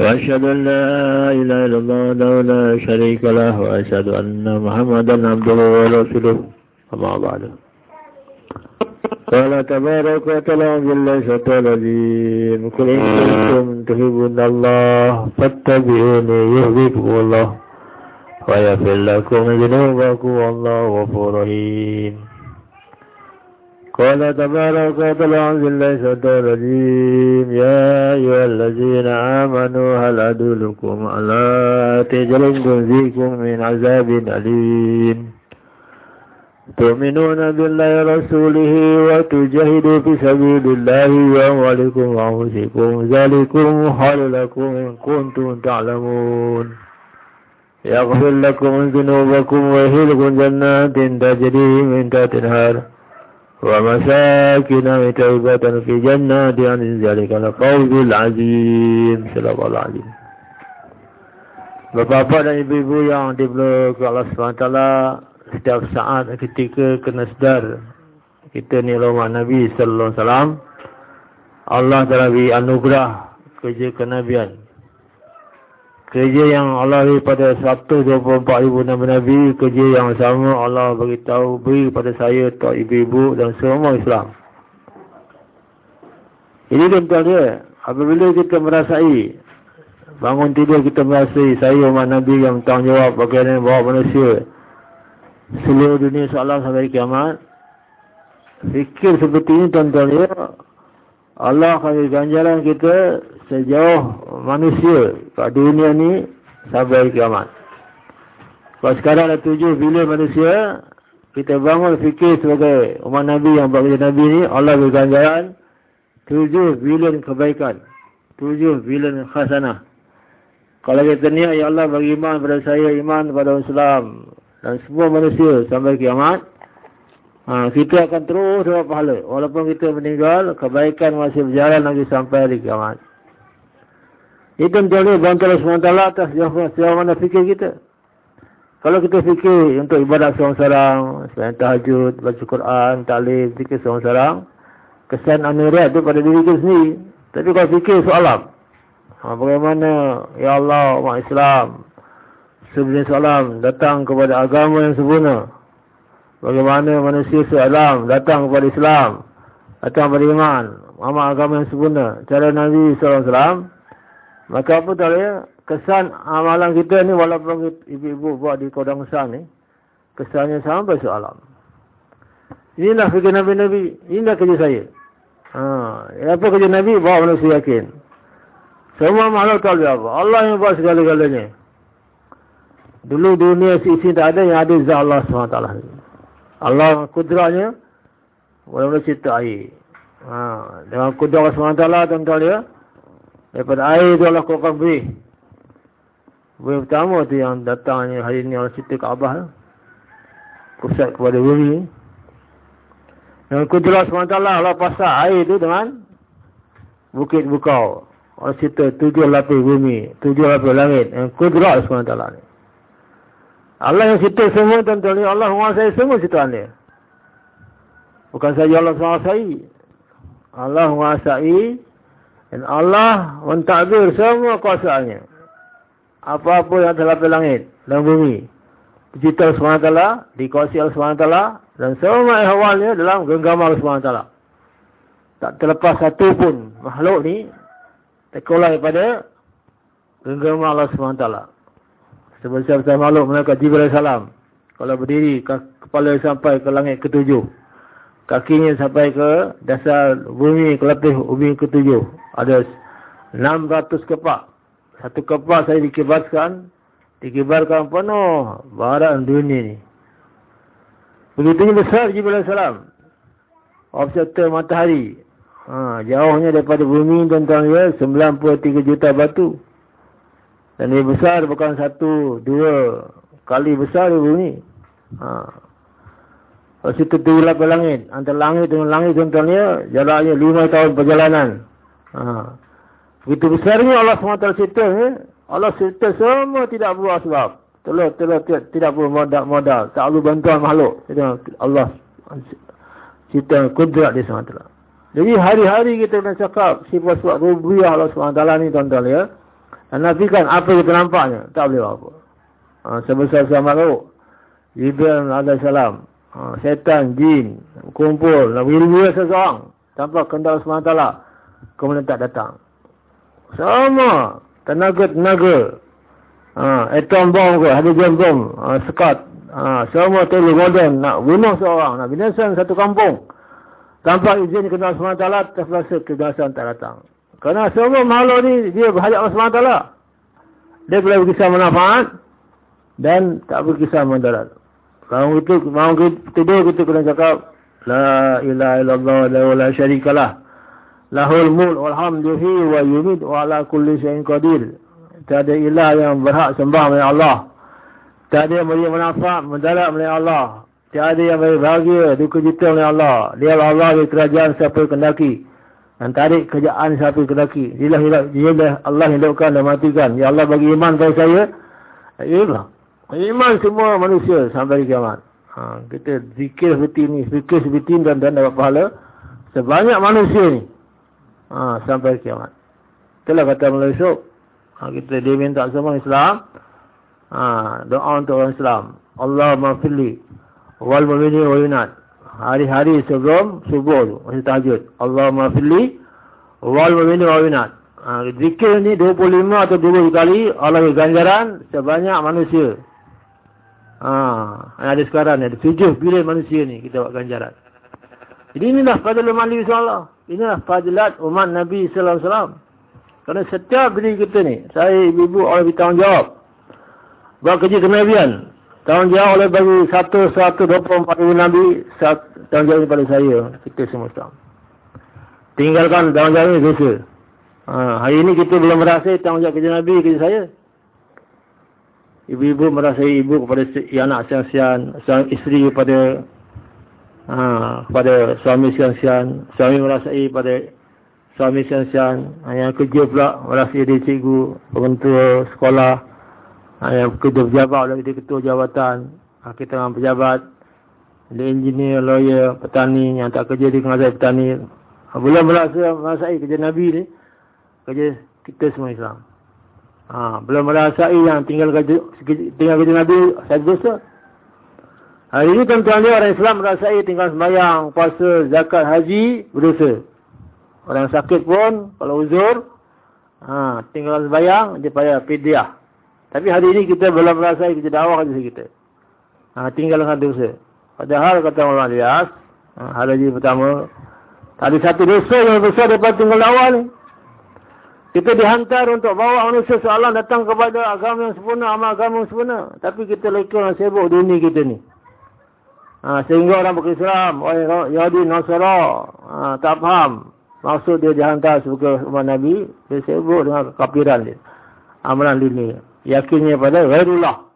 وأشهد أن لا إله إلا الله لا شريك له وأشهد أن محمدا عبده ورسوله. أما بعد. قال تبارك وتعالى بالله الشيطان الرجيم قل إن تحبون الله فاتبعوني يهديكم الله ويغفر لكم ذنوبكم والله غفور رحيم. قال تبارك وتعالى عز الله الشيطان الرجيم. يا أيها الذين آمنوا هل أدلكم على تجل تنزيكم من عذاب أليم؟ تؤمنون بالله ورسوله وتجاهدوا في سبيل الله وأموالكم وأنفسكم. ذلكم خير لكم إن كنتم تعلمون. يغفر لكم ذنوبكم ويهلكم جنات تجري من تحت النهار ومساكن طيبة في جنات عن ذلك الفوز العظيم صلى الله عليه Bapak-bapak dan ibu-ibu yang diberi Allah SWT setiap saat ketika kena sedar kita ni rumah Nabi sallallahu alaihi wasallam Allah telah beri anugerah kerja kenabian kerja yang Allah beri pada 124 ribu Nabi-Nabi kerja yang sama Allah beritahu beri kepada saya tak ibu-ibu dan semua Islam. Ini tuan-tuan dia apabila kita merasai bangun tidur kita merasai saya umat Nabi yang bertanggungjawab bagaimana bawa manusia seluruh dunia soalan sampai kiamat. Fikir seperti ini tuan-tuan ya Allah akan ganjaran kita sejauh manusia kat dunia ni sampai kiamat. Kalau sekarang ada tujuh bilion manusia kita bangun fikir sebagai umat Nabi yang bekerja Nabi ni Allah berganjaran tujuh bilion kebaikan tujuh bilion khasanah. Kalau kita niat ya Allah bagi iman pada saya iman kepada Islam dan semua manusia sampai kiamat ha, kita akan terus dapat pahala. Walaupun kita meninggal kebaikan masih berjalan lagi sampai hari kiamat itu menjadi bantuan SWT atas sejauh mana fikir kita kalau kita fikir untuk ibadat seorang-seorang selain tahajud, baca Quran, taklim, fikir seorang-seorang kesan anurat itu pada diri kita sendiri tapi kalau fikir soalan ha, bagaimana ya Allah umat Islam sebenarnya salam datang kepada agama yang sempurna. Bagaimana manusia sealam datang kepada Islam, datang kepada iman, amal agama yang sempurna. Cara Nabi SAW, maka apa tahu ya, kesan amalan kita ni walaupun ibu-ibu buat di kodang besar ni, kesannya sampai sealam. Inilah kerja Nabi-Nabi, inilah kerja saya. Ha, apa kerja Nabi? Bawa manusia yakin. Semua makhluk tahu apa. Allah yang buat segala-galanya. Dulu dunia sisi tak ada yang ada zat Allah SWT. Allah kudrahnya boleh cerita air. Ha, dengan kudrah SWT tuan-tuan dia. Daripada air itu Allah kuatkan beri. Beri pertama tu yang datangnya hari ini Allah cerita Kaabah. Pusat kepada bumi. Dengan kudrah SWT Allah pasal air itu dengan bukit bukau. Allah cerita tujuh lapis bumi. Tujuh lapis langit. Dengan kudrah SWT ni. Allah yang cipta semua tuan-tuan ni, Allah menguasai semua ciptaan dia. Bukan saja Allah menguasai. Allah menguasai dan Allah mentadbir semua kuasaannya. Apa-apa yang telah di langit dan bumi. Dicipta SWT, dikuasai Allah SWT dan semua ihwalnya dalam genggaman Allah SWT. Tak terlepas satu pun makhluk ni terkolai pada genggaman Allah SWT. Sebesar-besar makhluk malaikat Jibril salam. Kalau berdiri kepala sampai ke langit ketujuh. Kakinya sampai ke dasar bumi ke latih bumi ketujuh. Ada 600 kepak. Satu kepak saya dikibarkan. Dikibarkan penuh barat dunia ni. Begitu besar Jibril salam. Observer matahari. Ha, jauhnya daripada bumi tuan-tuan ya 93 juta batu. Dan dia besar bukan satu, dua kali besar dia bunyi. Ha. Lepas itu tujuh ke langit. Antara langit dengan langit tuan-tuan dia, jaraknya lima tahun perjalanan. Ha. Begitu besarnya Allah SWT cerita. Ya? Allah cerita semua tidak buat sebab. Telur, telur, telur tidak buat modal, modal. Tak perlu bantuan makhluk. Allah cerita kudrat dia SWT. Jadi hari-hari kita nak cakap sifat-sifat rubiah Allah SWT ni tuan-tuan ya. Nafikan apa kita nampaknya. Tak boleh apa. Ha, Sebesar-besar makhluk. Jibril AS. Ha, setan, jin, kumpul. Wiri-wiri seseorang. Tanpa kendal SWT. Kemudian tak datang. Sama. Tenaga-tenaga. Ha, atom bomb ke, hydrogen bomb. Ha, sekat. Ha, semua terlalu modern. Nak bunuh seorang. Nak binasan satu kampung. Tanpa izin kendal SWT. Terpaksa kegasan tak datang. Kerana semua makhluk ni dia berhadap Allah SWT. Dia boleh berkisah manfaat dan tak berkisah mandarat. Kalau itu mau tidur kita kena cakap la ilaha illallah la la syarikalah. Lahul mulk wal hamdu wa yumit wa ala kulli syai'in qadir. Tiada ilah yang berhak sembah oleh Allah. Tiada yang memberi manfaat mendarat oleh Allah. Tiada yang beri bahagia duka cita oleh Allah. Dia Allah di kerajaan siapa kendaki. Dan tarik kerjaan siapa kendaki. Dia lah Allah hidupkan dan matikan. Ya Allah bagi iman kepada saya. Ya Iman semua manusia sampai kiamat. Ha, kita zikir seperti ini, zikir seperti ini dan, dan dapat pahala. Sebanyak manusia ni. Ha, sampai kiamat. Itulah kata mulai esok. Ha, kita dia minta semua Islam. Ha, doa untuk orang Islam. Allah mafili. Wal mu'mini wa yunat. Hari-hari sebelum subuh tu. Masih tahajud. Allah mafili. Wal mu'mini wa yunat. Ha, zikir ni 25 atau 20 kali. Allah ganjaran sebanyak manusia. Ha, ada sekarang ni, ada tujuh bilion manusia ni kita buat ganjaran. Jadi inilah fadilat Nabi SAW. Inilah fadilat umat Nabi SAW. Kerana setiap diri kita ni, saya ibu-ibu oleh bertanggungjawab. Buat kerja kenabian. Tanggungjawab oleh bagi satu, satu, dua puluh empat ribu Nabi, tanggungjawab kepada saya. Kita semua tahu. Tinggalkan tanggungjawab ini dosa. Ha, hari ini kita belum merasa tanggungjawab kerja Nabi, kerja saya. Ibu-ibu merasai ibu kepada anak sian-sian, isteri kepada ha, kepada suami sian-sian, suami merasai pada suami sian-sian, ha, yang kerja pula merasai dia cikgu, pengentua sekolah, ha, yang kerja pejabat lagi dia ketua jabatan, ha, kita dengan pejabat, dia engineer, lawyer, petani yang tak kerja di pengasai petani. Ha, belum merasa merasai kerja Nabi ni, kerja kita semua Islam. Ha, belum merasai yang tinggal kerja, tinggal kerja Nabi satu dosa. Hari ini tuan-tuan orang Islam merasai tinggal sembahyang, puasa, zakat, haji, berdosa. Orang sakit pun, kalau uzur, ha, tinggal sembahyang, dia payah fidyah. Tapi hari ini kita belum merasai kerja dakwah kerja kita. Ha, tinggal dengan dosa. Padahal kata Allah Lias, ha, hari ini pertama, ada satu dosa yang besar daripada tinggal dakwah ni. Kita dihantar untuk bawa manusia seolah datang kepada agama yang sempurna, amal agama yang sempurna. Tapi kita leka yang sibuk dunia kita ni. Ha, sehingga orang berislam, orang Yahudi, Nasara, ha, tak faham. Maksud dia dihantar sebagai umat Nabi, dia sibuk dengan kapiran dia. Amalan dunia. Yakinnya pada Ghairullah.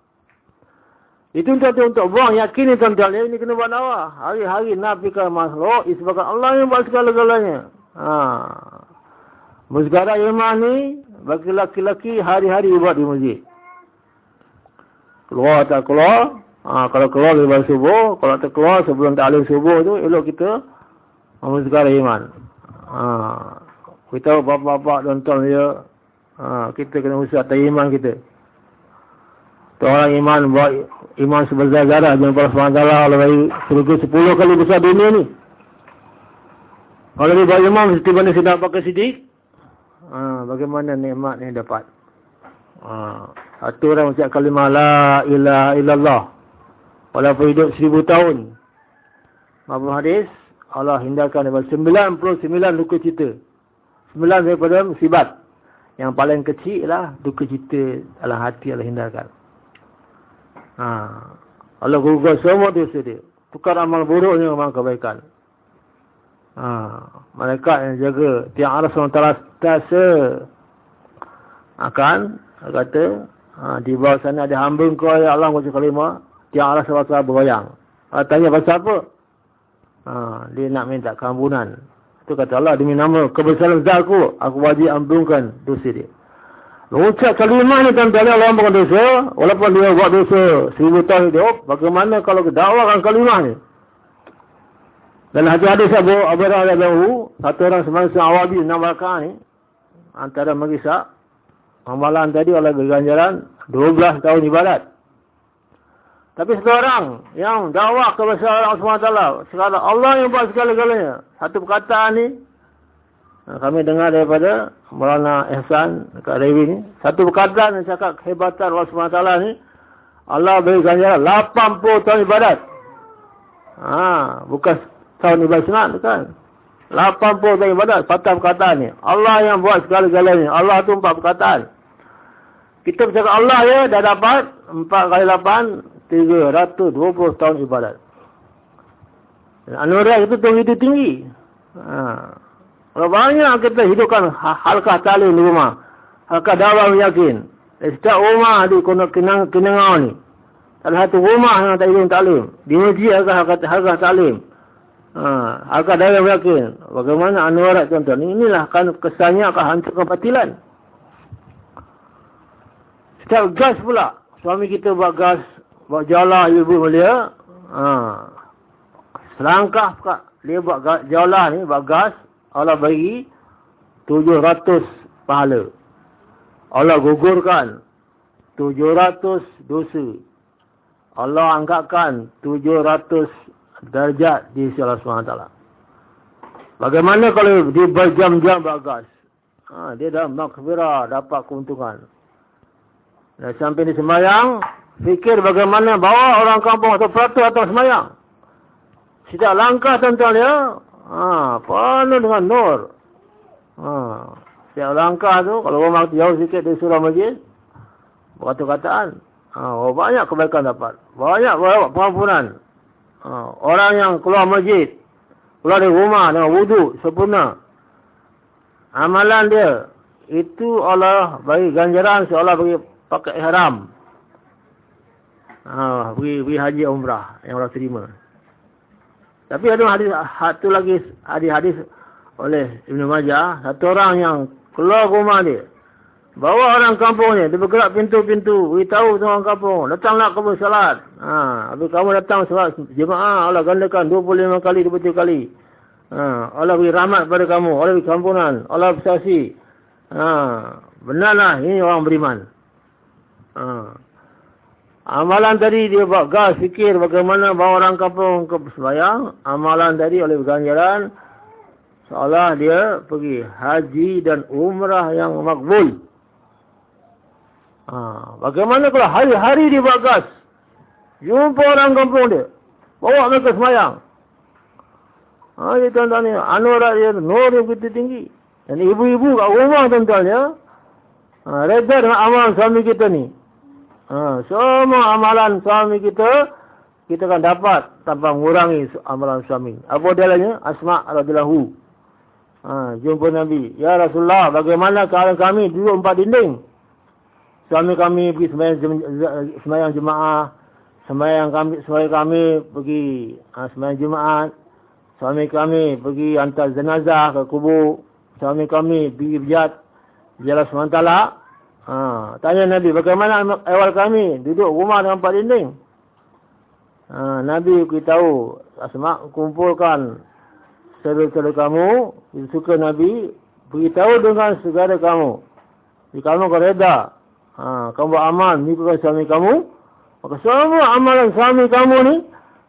Itu untuk untuk buang yakin ni tuan-tuan. Ini kena buat dakwah. Hari-hari nafikan makhluk, disebabkan Allah yang buat segala-galanya. Haa. Muzgara iman ni bagi laki-laki hari-hari buat di masjid. Keluar tak keluar. Ha, kalau keluar di subuh. Kalau tak keluar sebelum tak alim subuh tu. Elok kita. Muzgara iman. Ha, kita bapak-bapak tuan dia. Ha, kita kena usaha atas iman kita. Tu orang iman buat iman sebesar darah. Jangan para. Kalau bagi surga sepuluh kali besar dunia ni. Kalau dia buat iman mesti mana sedang pakai sidik ha, bagaimana nikmat ni dapat. Ha, satu orang ucap kalimah la ilaha illallah. Walaupun hidup seribu tahun. Mabu hadis, Allah hindarkan daripada 99 duka cita. 9 daripada musibat. Yang paling kecil lah duka cita dalam hati Allah hindarkan. Ha, Allah gugur semua dosa dia. Tukar amal buruknya amal kebaikan. Ha, malaikat yang jaga tiang Allah SWT tasa akan kata ha, di bawah sana ada hamba kau ya Allah macam kalimah Allah SWT bergoyang. Ha, tanya pasal apa? Ha, dia nak minta keampunan. Itu kata Allah demi nama kebesaran zat aku, aku wajib ampunkan dosa dia. Ucap kalimah ni kan tanya Allah ampunkan dosa, walaupun dia buat dosa seribu tahun hidup, bagaimana kalau kedakwakan kalimah ni? Dan hadis-hadis Abu Abu Radhalahu, satu orang semasa awabi enam rakaat ni, antara mengisah, Amalan tadi beri ganjaran 12 tahun ibadat. Tapi sekarang yang dakwah kebesaran Allah SWT. Sekarang Allah yang buat segala-galanya. Satu perkataan ni. Kami dengar daripada Maulana Ihsan dekat Rewi ni. Satu perkataan yang cakap kehebatan Allah SWT ni. Allah beri ganjaran 80 tahun ibadat. Ha, bukan tahun ibadat senang kan. 80 tahun ibadat. Patah perkataan ni. Allah yang buat segala-galanya. Allah tu empat perkataan. Kita bercakap Allah ya dah dapat 4 kali 8 320 tahun ibadat. Anugerah itu tinggi tinggi. Ha. Kalau banyak kita hidupkan ha-, halkah talim di rumah. Halkah dakwah yakin. Setiap rumah di kenang kenangau ni. Salah satu rumah yang tak hidup talim. Di masjid halkah halkah, talim. Ha. Halkah dakwah yakin. Bagaimana anugerah tuan-tuan. Inilah kan kesannya akan hancur kebatilan. Setiap gas pula. Suami kita buat gas buat jala ibu mulia. Ha. selangkah kak dia buat jala ni buat gas. Allah bagi 700 pahala. Allah gugurkan 700 dosa. Allah angkatkan 700 darjat di sisi Allah SWT bagaimana kalau dia berjam-jam buat gas? Ha, dia dah makfirah dapat keuntungan. Dan sampai di semayang fikir bagaimana bawa orang kampung atau peratu atau semayang. Setiap langkah tuan-tuan ya, ha, penuh dengan nur. Ha, setiap langkah tu, kalau orang jauh sikit dari surah masjid, berkata-kataan, ha, oh, banyak kebaikan dapat. Banyak pengampunan. Ha, orang yang keluar masjid, keluar dari rumah dengan wudhu sempurna. Amalan dia, itu Allah bagi ganjaran seolah bagi pakai ihram. Ha, pergi, pergi haji umrah yang orang terima. Tapi ada hadis satu lagi hadis-hadis oleh Ibn Majah, satu orang yang keluar rumah dia. Bawa orang kampung ni, dia bergerak pintu-pintu, beritahu semua orang kampung, datanglah kamu salat. Ha, habis kamu datang salat jemaah, Allah gandakan 25 kali, 20 kali. Ha, Allah beri rahmat pada kamu, Allah beri kampunan, Allah bersaksi. Ha, benarlah ini orang beriman. Ha. Amalan tadi dia buat gas fikir bagaimana bawa orang kampung ke sembahyang. Amalan tadi oleh ganjaran seolah dia pergi haji dan umrah yang makbul. Ha, bagaimana kalau hari-hari dia buat gas. Jumpa orang kampung dia. Bawa mereka sembahyang. Ha, dia tuan-tuan ni. Anurat dia, nur yang begitu tinggi. Dan ibu-ibu kat rumah tuan-tuan ya. Ha, reda dengan amal suami kita ni. Ha, semua amalan suami kita, kita akan dapat tanpa mengurangi amalan suami. Apa dia lainnya? Asma' radhiyallahu. Ha, jumpa Nabi. Ya Rasulullah, bagaimana keadaan kami duduk empat dinding? Suami kami pergi semayang, semayang jemaah. Semayang kami, semayang kami pergi ha, semayang jemaah. Suami kami pergi hantar jenazah ke kubur. Suami kami pergi berjat. Jalan sementara. Ha, tanya Nabi, bagaimana awal kami duduk rumah dengan empat dinding? Ha, Nabi beritahu, Asma kumpulkan saudara-saudara kamu, suka Nabi, beritahu dengan segala kamu. Jika kamu kau reda, ha, kamu buat amal, mengikutkan suami kamu, maka semua amalan suami kamu ni,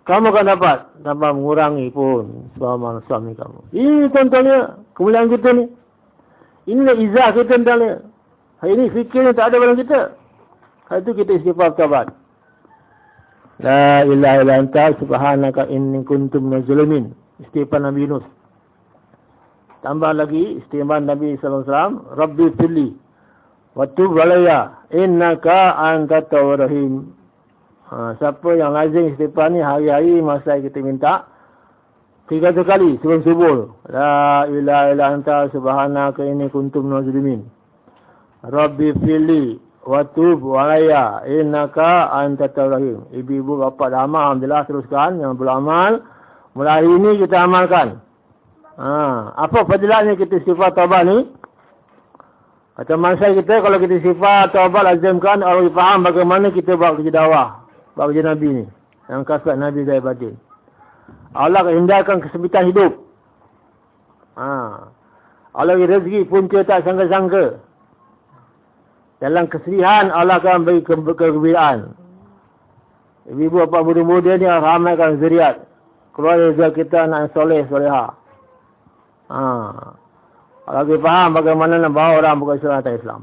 kamu akan dapat tanpa mengurangi pun amalan suami kamu. Ini contohnya kemuliaan kita ni. Inilah izah kita tentang Hari ini fikirnya tak ada dalam kita. Hari itu kita istighfar tabat. La ilaha illa anta subhanaka inni kuntum minaz Istighfar Nabi Yunus. Tambah lagi istighfar Nabi sallallahu alaihi wasallam, Rabbi fili wa tub alayya innaka antat tawwabur rahim. Ha, siapa yang lazim istighfar ni hari-hari masa kita minta tiga kali sebelum subuh. La ilaha illa anta subhanaka inni kuntum minaz Rabbi fili wa tub alayya innaka antat rahim. Ibu-ibu bapa dah amal alhamdulillah teruskan yang belum amal mulai hari ini kita amalkan. Ha, apa fadilatnya kita sifat taubat ni? Kata masa kita kalau kita sifat taubat lazimkan orang faham bagaimana kita buat kerja dakwah, buat kerja Nabi ni. Yang kasat Nabi dari batin. Allah hindarkan kesempitan hidup. Ha. Allah rezeki pun tak sangka-sangka. Dalam kesedihan Allah akan beri ke kegembiraan. Ibu-ibu apa muda-muda ni ramaikan zuriat. Keluarga kita anak soleh, soleha. Ha. Kalau kita faham bagaimana nak bawa orang bukan Islam atau Islam.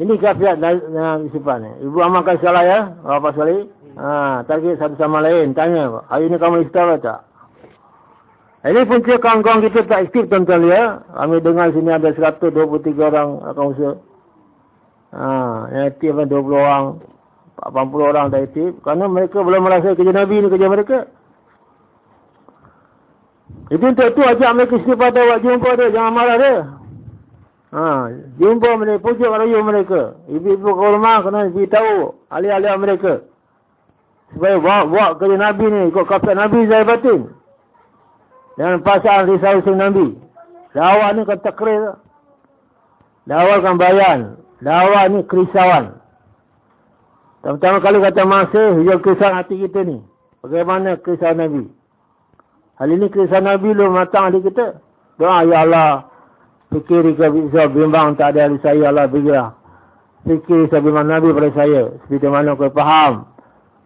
Ini kafiat yang sifat ni. Ibu amalkan salah ya. Apa sekali? Ha, target satu sama lain. Tanya. Hari ini kamu istilah tak? Ini punca kawan-kawan kita tak aktif tuan-tuan ya. Kami dengar sini ada 123 orang akan usaha. Ha, yang aktif 20 orang. 80 orang tak aktif. Kerana mereka belum merasa kerja Nabi ni kerja mereka. Itu untuk tu ajak mereka istighfar dia buat jumpa dia. Jangan marah dia. Ha, jumpa mereka, pujuk rayu mereka. Ibu-ibu kau lemah kena beritahu ahli-ahli mereka. Supaya buat, buat kerja Nabi ni ikut kafir Nabi Zahir Batin. Dengan pasal risau sing Nabi. Dakwah ni kan takrir. Dakwah kan bayan. Dakwah ni kerisauan. Pertama kali kata masih, hujung kerisauan hati kita ni. Bagaimana kerisauan Nabi? Hal ini kerisauan Nabi lu matang hati kita. Doa, Ya Allah. Fikir ke bisa bimbang tak ada ahli saya. Allah fikirlah. Fikir saya bimbang Nabi pada saya. Seperti mana kau faham.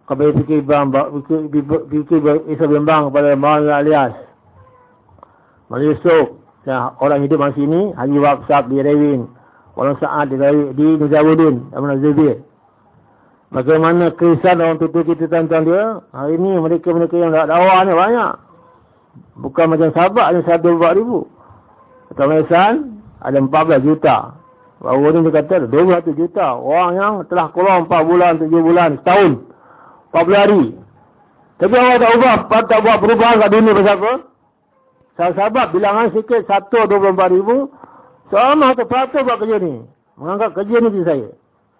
Kau boleh fikir bimbang, fikir, fikir, bimbang kepada Maulana Alias. Esok, ya, orang hidup masih ini, Haji Wabsab di Rewin, Walau Sa'ad di, di Nizawudin, Amin Azubir. Bagaimana kerisan orang tutup kita tuan dia, hari ini mereka-mereka yang dakwah ni banyak. Bukan macam sahabat, ada satu buat ribu. Kata Maisan, ada 14 juta. Baru ni dia kata, 21 juta. Orang yang telah keluar 4 bulan, 7 bulan, setahun. 40 hari. Tapi orang tak ubah, tak buat perubahan kat dunia pasal apa? Sahabat bilangan sikit satu dua puluh empat ribu. Sama atau patuh buat kerja ni. Menganggap kerja ni saya.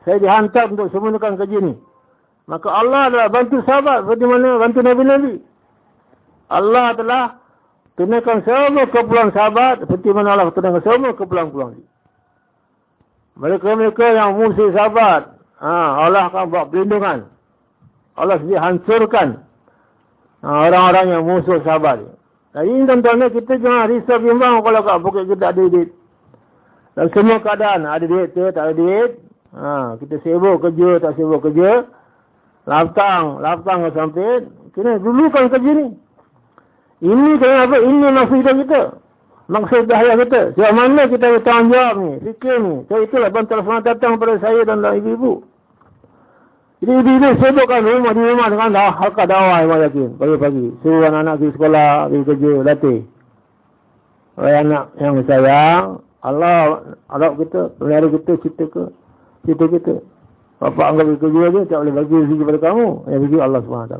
Saya dihantar untuk sempurnakan kerja ni. Maka Allah adalah bantu sahabat seperti mana bantu Nabi-Nabi. Allah telah tunaikan semua keperluan sahabat seperti mana Allah tunaikan semua keperluan-keperluan ni. Mereka-mereka yang musuh sahabat. Ha, Allah akan buat perlindungan. Allah sendiri hancurkan ha, orang-orang yang musuh sahabat. Jadi tuan-tuan kita jangan risau bimbang kalau kat pokok kita ada duit. Dan semua keadaan ada duit ke tak ada duit. Ha, kita sibuk kerja tak sibuk kerja. Laptang, laptang ke samping. Kena dulukan kerja ni. Ini kenapa? Ini nafsu kita. Maksud bahaya kita. Sebab mana kita bertanggungjawab ni? Fikir ni. So itulah bantuan telefon datang pada saya dan ibu-ibu. Jadi ibu-ibu sibukkan rumah di rumah dengan dah halka dakwah yang yakin. Pagi-pagi. Suruh anak-anak pergi sekolah, pergi kerja, latih. Oleh anak yang sayang, Allah, Allah kita, pelihara kita, cipta ke, cipta kita. Bapak anggap pergi kerja je, tak boleh bagi rezeki kepada kamu. Yang bagi Allah SWT.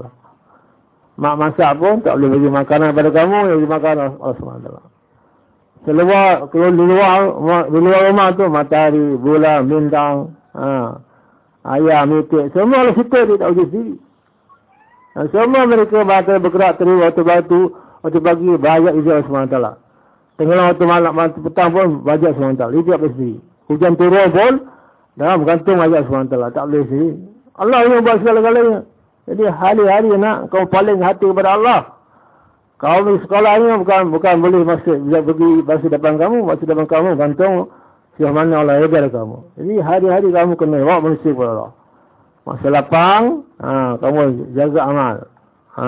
Mak masak pun, tak boleh bagi makanan kepada kamu, yang bagi makanan Allah SWT. Seluar, keluar di luar, di luar rumah tu, matahari, bulan, bintang, ha ayam, itik, semua Allah situ dia tak wujud sendiri. Dan semua mereka bakal bergerak terus waktu batu, waktu pagi, banyak izin Allah SWT. Tenggelam waktu malam, waktu petang pun, banyak SWT. Dia tidak boleh sendiri. Hujan turun pun, dalam gantung banyak SWT. Tak boleh sendiri. Allah yang buat segala-galanya. Jadi hari-hari nak kau paling hati kepada Allah. Kau di sekolah ni bukan bukan boleh masuk bisa pergi masuk depan kamu, masuk depan kamu gantung Sejauh mana Allah ajar kamu. Jadi hari-hari kamu kena bawa manusia kepada Allah. Masa lapang, ha, kamu jaga amal. Ha,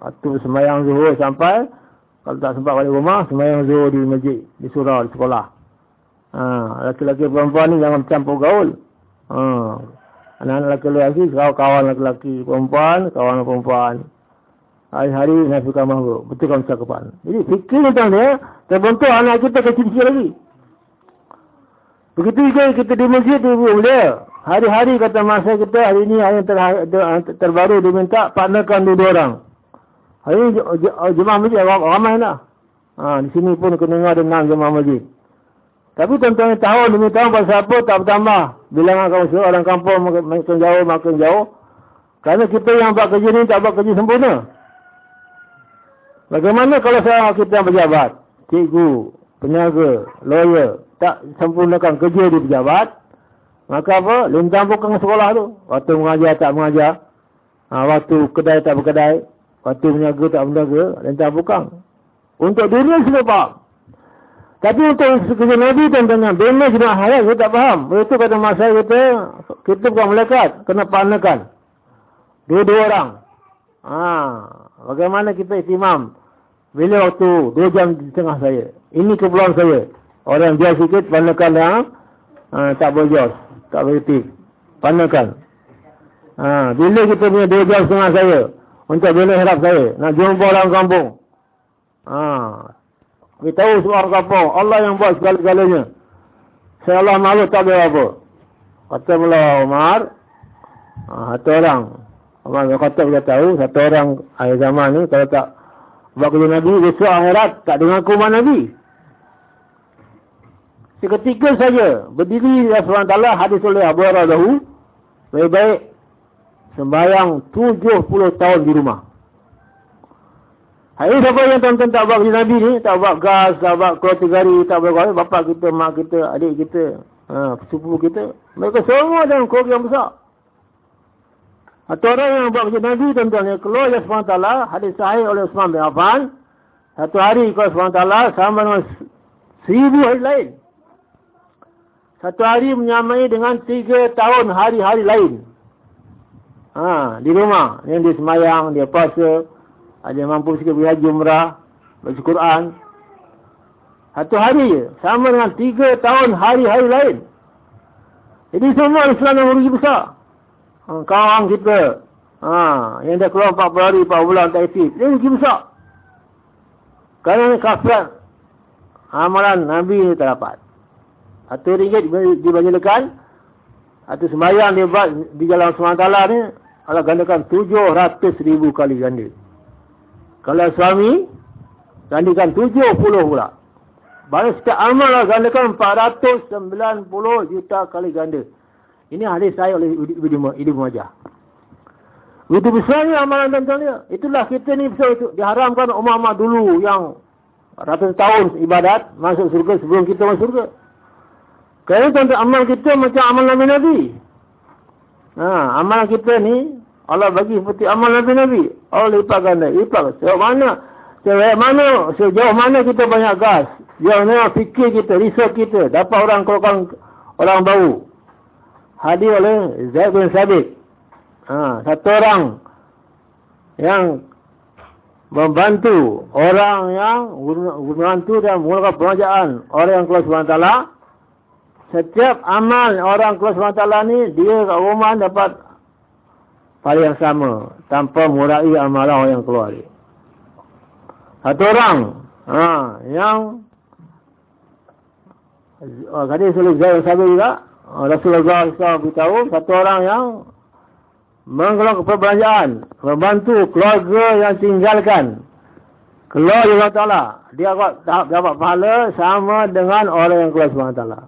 waktu semayang zuhur sampai, kalau tak sempat balik rumah, semayang zuhur di masjid, di surau, di sekolah. Ha, laki-laki perempuan ni jangan campur gaul. Ha, anak-anak laki-laki, kawan laki-laki perempuan, kawan perempuan. Hari-hari nafikan mahbub. Betul kamu cakapan. Jadi fikir tentang dia, terbentuk anak kita kecil-kecil lagi. Begitu juga kita di masjid tu boleh. Hari-hari kata masa kita hari ini hari yang ter, ter, terbaru diminta partnerkan dua orang. Hari ini jemaah masjid ramai lah. Ha, di sini pun kena dengar dengan jemaah masjid. Tapi tuan-tuan tahu demi tahun pasal apa tak bertambah. Bilangan kamu suruh orang kampung makin jauh makin jauh. Kerana kita yang buat kerja ni tak buat kerja sempurna. Bagaimana kalau saya kita yang pejabat? Cikgu, peniaga, lawyer, tak sempurnakan kerja di pejabat, maka apa? Lintang bukan sekolah tu. Waktu mengajar tak mengajar. Ha, waktu kedai tak berkedai. Waktu menjaga tak menjaga. Lintang bukan. Untuk dunia sudah faham. Tapi untuk kerja Nabi tuan-tuan, bina jemaah hayat, saya tak faham. Itu kata masa kita, kita bukan melekat, kena panakan. Dua-dua orang. Ha, bagaimana kita itimam? Bila waktu dua jam di tengah saya. Ini keperluan saya. Orang dia sikit, panakan yang ha, tak jos. Tak tip. Panakan. Ha, bila kita punya dua jam setengah saya. Untuk bila harap saya. Nak jumpa orang kampung. Ha, kami tahu semua orang kampung. Allah yang buat segala-galanya. Saya Allah malu tak ada apa. Kata mula Umar. Ha, satu orang. Umar kata kita tahu. Satu orang akhir zaman ni. Kalau tak buat kerja Nabi. Besok akhirat tak dengar kumar Nabi. Seketika saja. Berdiri di SWT hadis oleh Abu Radahu. Baik-baik. Sembayang 70 tahun di rumah. Hari siapa yang tuan-tuan tak buat Nabi ni, tak buat gas, tak buat keluarga gari, tak buat keluarga, bapak kita, mak kita, adik kita, ha, sepupu kita. Mereka semua dalam keluarga yang besar. Atau orang yang buat kerja Nabi, tuan-tuan, yang keluar Allah SWT, hadis sahih oleh Usman bin Affan, satu hari keluar SWT sama dengan seribu hari lain. Satu hari menyamai dengan tiga tahun hari-hari lain. Ha, di rumah. Yang dia semayang, dia puasa, ada yang mampu sikit pergi haji umrah, baca Quran. Satu hari je. Sama dengan tiga tahun hari-hari lain. Jadi semua Islam yang beruji besar. Ha, kawan kita. Ha, yang dah keluar 40 hari, 4 bulan tak aktif. Dia beruji besar. Kerana ni kafirat. Amalan Nabi ni tak dapat. Satu ringgit dibanyalakan. Satu sembahyang dia buat di jalan SWT ni. Allah gandakan 700 ribu kali ganda. Kalau suami, gandakan 70 pula. Baru setiap amal lah gandakan 490 juta kali ganda. Ini hadis saya oleh Ibu Majah. Itu besarnya amalan tuan-tuan dia. Itulah kita ni besar itu. Diharamkan umat-umat dulu yang ratus tahun ibadat masuk surga sebelum kita masuk surga. Kerana tuan-tuan amal kita macam amal Nabi-Nabi. Ha, amalan kita ni Allah bagi seperti amal Nabi-Nabi. Allah lipat ganda. Lipat. Sejauh mana? Sejauh mana? Sejauh mana kita banyak gas? Sejauh mana fikir kita, risau kita. Dapat orang keluarkan orang bau. Hadir oleh Zaid bin Sabit. Ha, satu orang yang membantu orang yang membantu dan menggunakan pengajaran orang yang keluar SWT setiap amal orang keluar SWT ni dia kat rumah dapat pada yang sama tanpa murai amalan orang yang keluar dia. Satu orang ha, yang oh, tadi sulit saya sabar juga oh, Rasulullah SAW beritahu satu orang yang mengelola perbelanjaan membantu keluarga yang tinggalkan keluar Allah Ta'ala dia dapat, dapat pahala sama dengan orang yang keluar Allah Ta'ala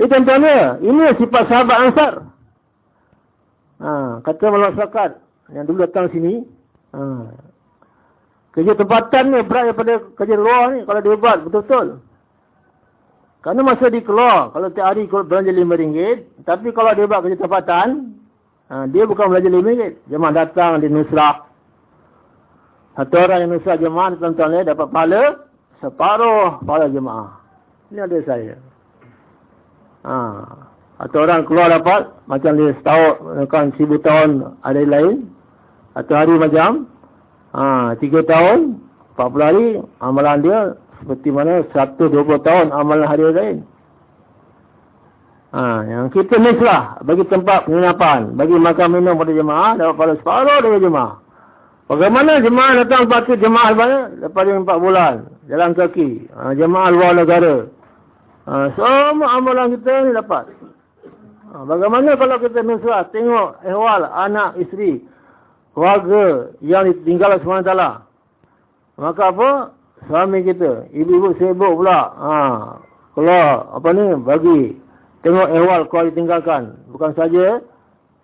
ini contohnya ini sifat sahabat ansar Ha, kata malam sakat yang dulu datang sini. Ha, kerja tempatan ni berat daripada kerja luar ni kalau dia buat betul-betul. Kerana masa dia keluar, kalau tiap hari belanja RM5, tapi kalau dia buat kerja tempatan, ha, dia bukan belanja RM5. Jemaah datang di Nusrah. Satu orang yang Nusrah jemaah, tuan-tuan dapat pahala, separuh pahala jemaah. Ini ada saya. Haa. Atau orang keluar dapat macam dia setahun kan seribu tahun ada lain. Atau hari macam ha, tiga tahun, empat puluh hari amalan dia seperti mana satu dua puluh tahun amalan hari lain. Ha, yang kita mislah bagi tempat penginapan, bagi makan minum pada jemaah, dapat pada separuh dari jemaah. Bagaimana jemaah datang pasti jemaah banyak lepas empat bulan jalan kaki, ha, jemaah luar negara. Ha, semua amalan kita ni dapat. Ha, bagaimana kalau kita nusrah tengok ehwal anak isteri keluarga yang ditinggal SWT. Maka apa? Suami kita, ibu-ibu sibuk pula. Ha, keluar apa ni bagi tengok ehwal kau ditinggalkan. Bukan saja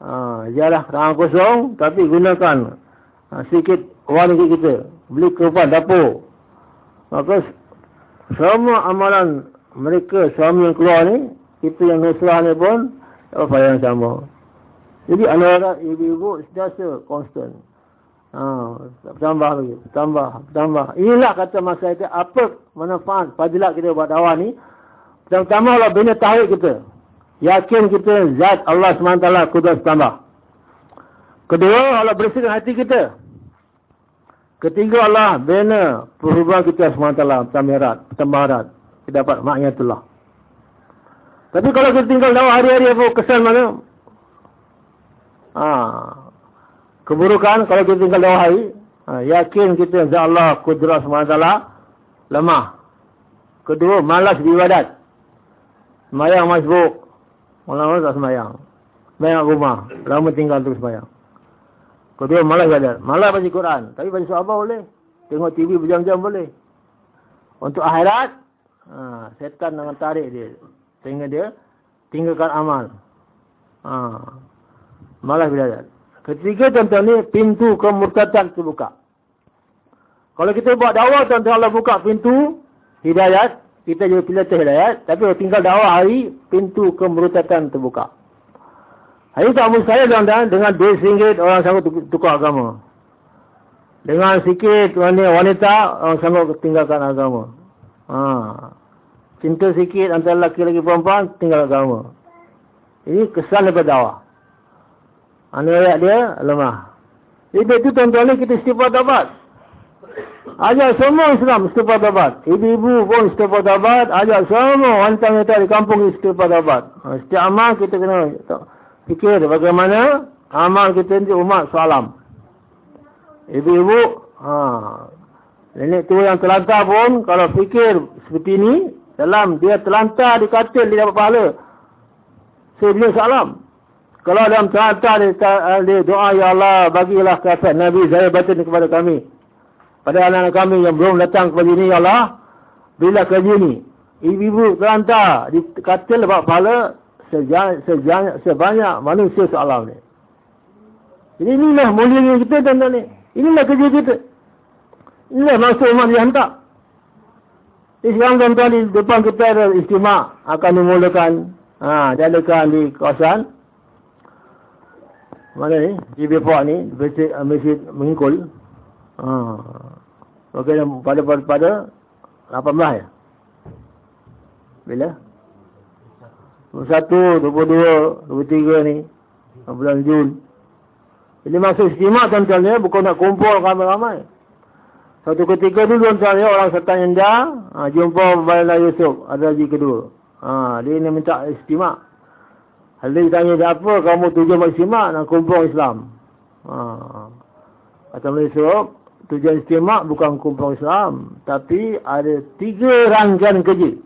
ha, jarah tangan kosong tapi gunakan ha, sedikit wang kita. Beli kerupan dapur. Maka semua amalan mereka suami yang keluar ni kita yang nusrah ni pun apa yang sama. Jadi anak-anak ibu-ibu sentiasa constant. Ha, tambah lagi, tambah, tambah. Inilah kata masa itu apa manfaat fadilat kita buat dakwah ni. Pertama Allah bina tauhid kita. Yakin kita zat Allah SWT kudus tambah. Kedua Allah bersihkan hati kita. Ketiga Allah bina perhubungan kita SWT tamirat, tambarat. Kita dapat makniyatullah. Tapi kalau kita tinggal dakwah hari-hari apa kesan mana? Ah, keburukan kalau kita tinggal dua hari ha, yakin kita insya Allah kudras SWT lemah. Kedua malas beribadat. Semayang masbuk. Malam tak semayang. Banyak rumah. Lama tinggal terus semayang. Kedua malas beribadat. Malas baca Quran. Tapi baca surah boleh. Tengok TV berjam-jam boleh. Untuk akhirat ha, setan dengan tarik dia sehingga dia tinggalkan amal ha, malas beribadat Ketiga tuan-tuan ni pintu kemurtadan terbuka. Kalau kita buat dakwah tuan-tuan Allah buka pintu hidayat, kita juga pilih hidayat, tapi kalau tinggal dakwah hari pintu kemurtadan terbuka. Hari tak saya tuan-tuan dengan duit singgit orang sanggup tukar agama. Dengan sikit wanita orang sanggup tinggalkan agama. Ha. Cinta sikit antara lelaki lagi perempuan tinggal agama. Ini kesan daripada dakwah. Anu ayat dia lemah. Jadi itu tuan-tuan kita istighfar tabat. Ajak semua Islam istighfar tabat. Ibu-ibu pun istighfar tabat. Ajak semua wanita-wanita di kampung istighfar tabat. Ha, setiap amal kita kena fikir bagaimana amal kita ni umat salam. Ibu-ibu, ha, nenek tua yang terlantar pun kalau fikir seperti ini, dalam dia terlantar di katil dia dapat pahala. Dia salam. Kalau dalam kata dia doa ya Allah bagilah kata Nabi saya batin kepada kami. Pada anak-anak kami yang belum datang kepada ini ya Allah. Bila kerja ini. Ibu-ibu terhantar di katil dapat pahala sebanyak, sebanyak manusia sealam ni. Jadi inilah mulia kita tuan-tuan ni. Inilah kerja kita. Inilah maksud umat dihantar. Sekarang tuan-tuan di depan kita ada istimewa akan dimulakan. Ha, diadakan di kawasan mana ni? Di Bepok ni, masjid, masjid mengikul. Ha. Okay, pada, pada, pada 18 ya? Bila? 21, 22, 23 ni. Bulan Jun. Jadi masa istimewa tuan-tuan ya, bukan nak kumpul ramai-ramai. Satu ketika dulu tuan-tuan ya, orang serta nyenda, ha, jumpa Baila Yusuf, ada lagi kedua. Ha, dia ni minta. Ali tanya dia apa kamu tujuan maksimal nak kumpul Islam. Ha. Kata Malaysia, tujuan istimak bukan kumpul Islam. Tapi ada tiga rangkaian kerja.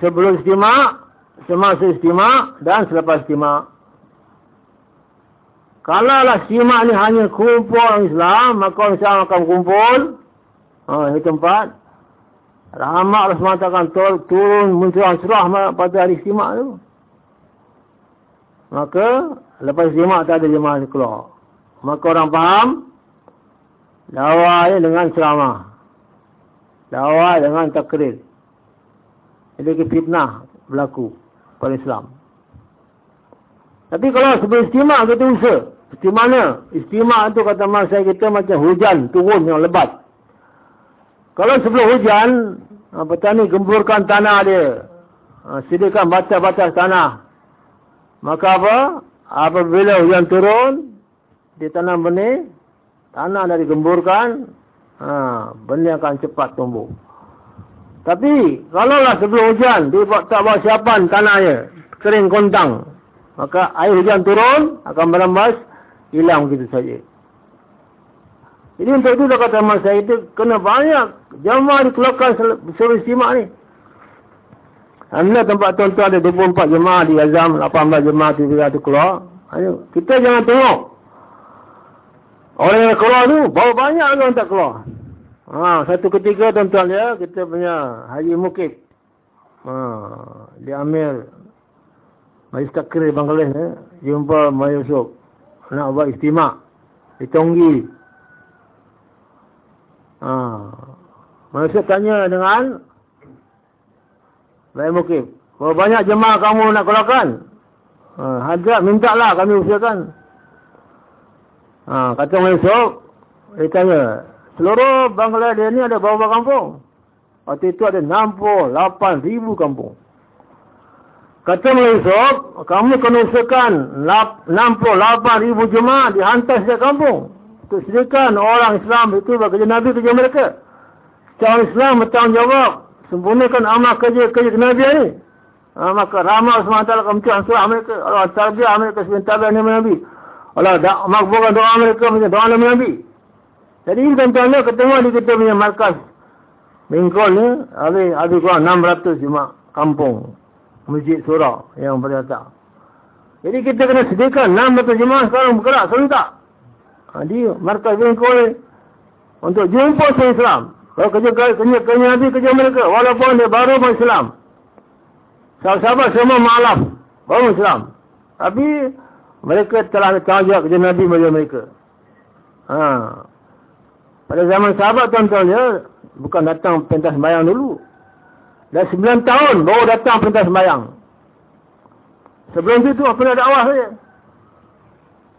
Sebelum istimak, semasa istimak dan selepas istimak. Kalau lah istimak ni hanya kumpul Islam, maka Islam akan kumpul. Ha, ini tempat. Rahmat SWT akan turun muncul surah pada hari istimak tu. Maka lepas jemaah tak ada jemaah keluar. Maka orang faham dakwah dengan ceramah. Dakwah dengan takrir. Jadi fitnah berlaku pada Islam. Tapi kalau sebelum istimewa kita usaha. Seperti mana? Istimewa itu kata masa kita macam hujan turun yang lebat. Kalau sebelum hujan, petani gemburkan tanah dia. Ha, sediakan batas-batas tanah. Maka apa? Apabila hujan turun, ditanam benih, tanah dah digemburkan, ha, benih akan cepat tumbuh. Tapi, kalaulah sebelum hujan, dia tak bawa siapan tanahnya, kering kontang, maka air hujan turun, akan berambas, hilang begitu saja. Jadi untuk itu, kata masa itu, kena banyak jamaah dikeluarkan servis simak ni. Anda tempat tuan-tuan ada 24 jemaah di Azam, 18 jemaah di Bila tu keluar. Ayo, kita jangan tengok. Orang yang keluar tu, bawa banyak orang tak keluar. Ha, satu ketika tuan-tuan ya, kita punya Haji Mukib. Ha, dia ambil Majlis Takrir Bangladesh ya, jumpa Maya Yusuf. Nak buat istimak. Di Tonggi. Ha, Yusuf tanya dengan Baik mungkin. Berapa banyak jemaah kamu nak keluarkan? Ha, hajat minta lah kami usahakan. Ha, kata esok, dia tanya, seluruh Bangladesh ni ada berapa kampung? Waktu itu ada 68 ribu kampung. Kata Malaysia, kamu kena usahakan 68 ribu jemaah dihantar setiap kampung. Untuk sediakan orang Islam itu bekerja Nabi kerja mereka. Secara Islam bertanggungjawab. Sempurnakan amal kerja-kerja Nabi ini. Ha, maka ramah SWT kementerian surah mereka. Allah tarbiah mereka sebagai tabiah Nabi Nabi. Allah makbulkan doa mereka macam doa Nabi Nabi. Jadi ini tuan-tuan ketemu di kita punya markas. Bengkol ni, habis, habis kurang 600 jemaah kampung masjid surah yang berdata. Jadi kita kena sediakan 600 jemaah sekarang bergerak serentak. Ha, di markas bengkol untuk jumpa sama Islam. Kalau kerja kerja kerja Nabi kerja mereka walaupun dia baru masuk Islam. Sahabat-sahabat semua maaf baru Islam. Tapi mereka telah tanggung kerja Nabi bagi mereka. Ha. Pada zaman sahabat tuan-tuan ya, bukan datang pentas sembahyang dulu. Dah sembilan tahun baru datang perintah sembahyang. Sebelum itu apa nak dakwah saja.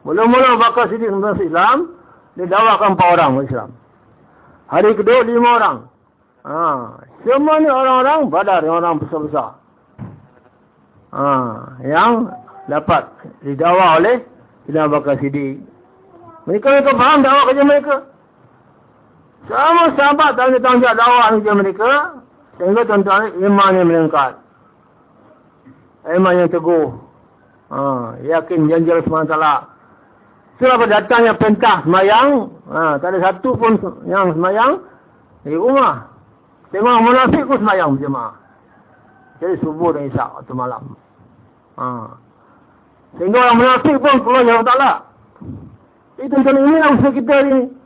Mula-mula bakal sidik masuk Islam, dia dakwahkan empat orang Islam. Hari kedua lima orang. Ha. Semua ni orang-orang badar, orang besar-besar. Ha. Yang dapat didawah oleh Imam Bakar Siddiq. Mereka mereka faham dakwah kerja mereka. Sama sahabat tanggung-tanggung dakwah kerja mereka. Sehingga tuan-tuan iman yang meningkat. Iman yang teguh. Ha, yakin janji Allah SWT. Setelah datangnya pentah semayang. Ha, tak ada satu pun yang semayang. Di rumah. Tengok munafik pun semayang berjemaah. Jadi subuh dan isyak waktu malam. Ha. Sehingga orang munafik pun keluar Allah Ta'ala. Itu tuan ini lah usaha kita ni.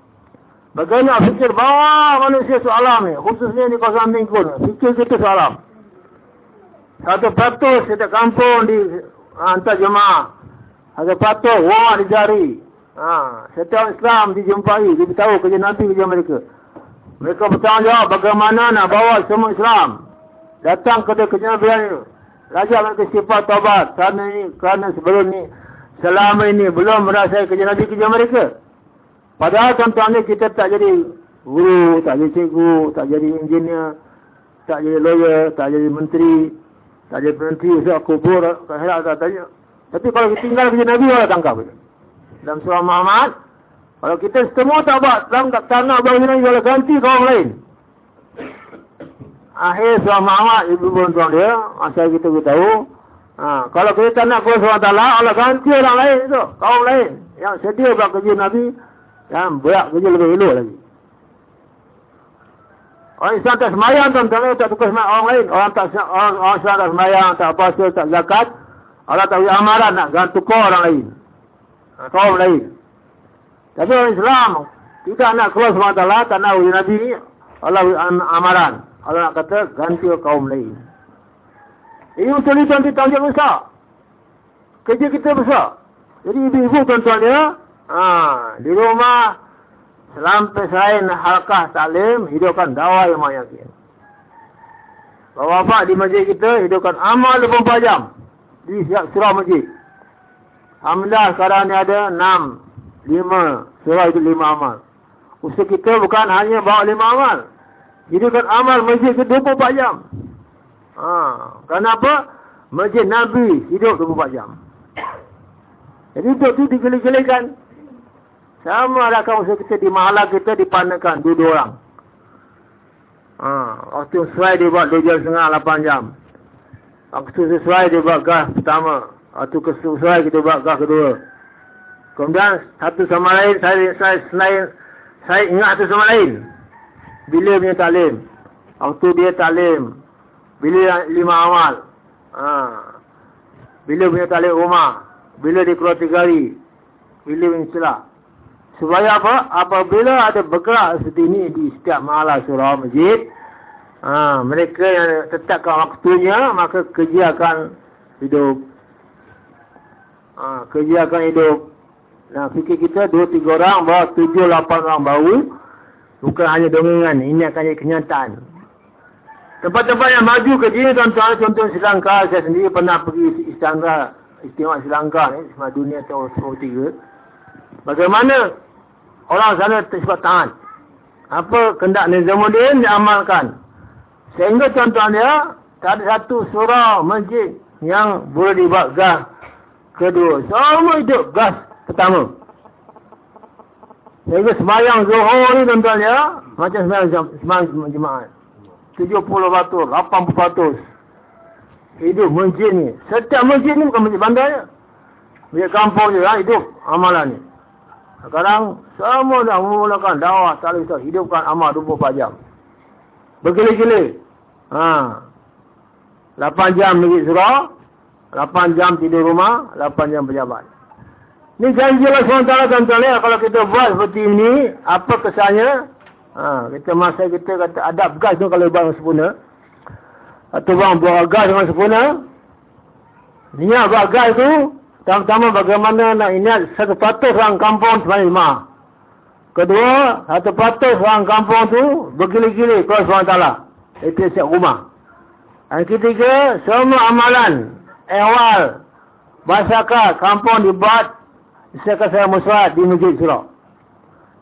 Bagaimana fikir bahawa manusia soalam ni. Khususnya di kawasan Mingkun. Fikir kita soalam. Satu patus setiap kampung di hantar jemaah. Satu patus wah di jari. Ha, setiap Islam dijumpai. Dia tahu kerja Nabi kerja mereka. Mereka bertanggungjawab bagaimana nak bawa semua Islam. Datang ke kerja Nabi ini. Raja mereka sifat taubat. Kerana ini, kerana sebelum ini. Selama ini belum merasai kerja Nabi kerja mereka. Padahal tuan-tuan kita tak jadi guru, tak jadi cikgu, tak jadi engineer, tak jadi lawyer, tak jadi menteri, tak jadi menteri, usaha kubur, akhirat tak tanya. Tapi kalau kita tinggal kerja Nabi, orang tangkap. Dalam surah Muhammad, kalau kita semua tak buat, dalam tanah bagi Nabi, kalau ganti kaum lain. Akhir surah Muhammad, ibu pun tuan dia, masa kita tahu, ha, kalau kita tak nak kuasa Allah Ta'ala, Allah ganti orang lain itu, kaum lain. Yang sedia buat kerja Nabi, yang berat kerja lebih elok lagi. Orang Islam tak semayang tuan-tuan, tak tukar semayang orang lain. Orang tak orang, orang Islam tak semayang, tak puasa, tak zakat. Allah tak beri amaran nak ganti tukar orang lain. Ha, kaum lain. Tapi orang Islam, kita nak keluar SWT, tak nak uji Nabi ni. Allah beri amaran. Allah nak kata ganti kaum lain. Ini untuk ini tuan-tuan besar. Kerja kita besar. Jadi ibu-ibu tuan-tuan dia, Ha, di rumah sampai selain halkah taklim hidupkan dakwah yang yakin. Bapak-bapak di masjid kita hidupkan amal 24 jam di surah masjid. Alhamdulillah sekarang ni ada 6 5 surah itu 5 amal. Usaha kita bukan hanya bawa 5 amal. Hidupkan amal masjid ke 24 jam. Ha, kenapa? Masjid Nabi hidup 24 jam. Jadi itu, itu digeli-gelikan. Sama lah kamu kita di mahala kita dipandakan dua-dua orang. Ha, waktu sesuai dia buat 2 jam setengah 8 jam. Waktu sesuai dia buat gas pertama. Waktu sesuai kita buat gas kedua. Kemudian satu sama lain saya saya selain saya ingat satu sama lain. Bila punya talim. Waktu dia talim. Bila lima amal. Ha. Bila punya talim rumah. Bila dia keluar tiga hari. Bila punya silap. Supaya apa? Apabila ada bergerak seperti ini di setiap malam surah masjid, ha, mereka yang tetapkan waktunya, maka kerja akan hidup. Ha, kerja akan hidup. Nah, fikir kita dua tiga orang, bawa tujuh lapan orang baru. Bukan hanya dongengan, ini akan jadi kenyataan. Tempat-tempat yang maju ke sini, tuan-tuan, contoh Sri Lanka, saya sendiri pernah pergi istana, istimewa Sri Lanka ni, semua dunia tahun 23. Bagaimana orang sana tersebut taat. Apa kendak Nizamuddin diamalkan. Sehingga contohnya, tak ada satu surah masjid yang boleh dibuat gas kedua. Semua hidup gas pertama. Sehingga semayang zuhur ni contohnya, macam semayang, semayang jemaat. 70 batus, 80 batus. Hidup masjid ni. Setiap masjid ni bukan masjid bandar je. Masjid kampung je lah hidup amalan ni. Sekarang semua dah memulakan dakwah tak bisa hidupkan amal 24 jam. Bergili-gili. Ha. 8 jam pergi surah, 8 jam tidur rumah, 8 jam pejabat. Ni janji Allah SWT contohnya kalau kita buat seperti ini, apa kesannya? Ha, kita masa kita kata adab gas tu kalau buang sempurna. Atau buang buang gas dengan sempurna. Niat buat gas tu, Pertama-tama bagaimana nak ingat satu patus orang kampung sebanyak lima. Kedua, satu patus orang kampung tu bergili-gili ke Allah SWT. Itu siap rumah. Yang ketiga, semua amalan, ehwal, masyarakat, kampung dibuat disediakan saya musyawarah di masjid surah.